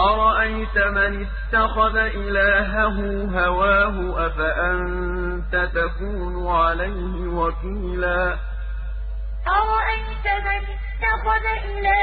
أرأيت من اتخذ إلهه هواه أفأنت تكون عليه وكيلا أرأيت من اتخذ إلهه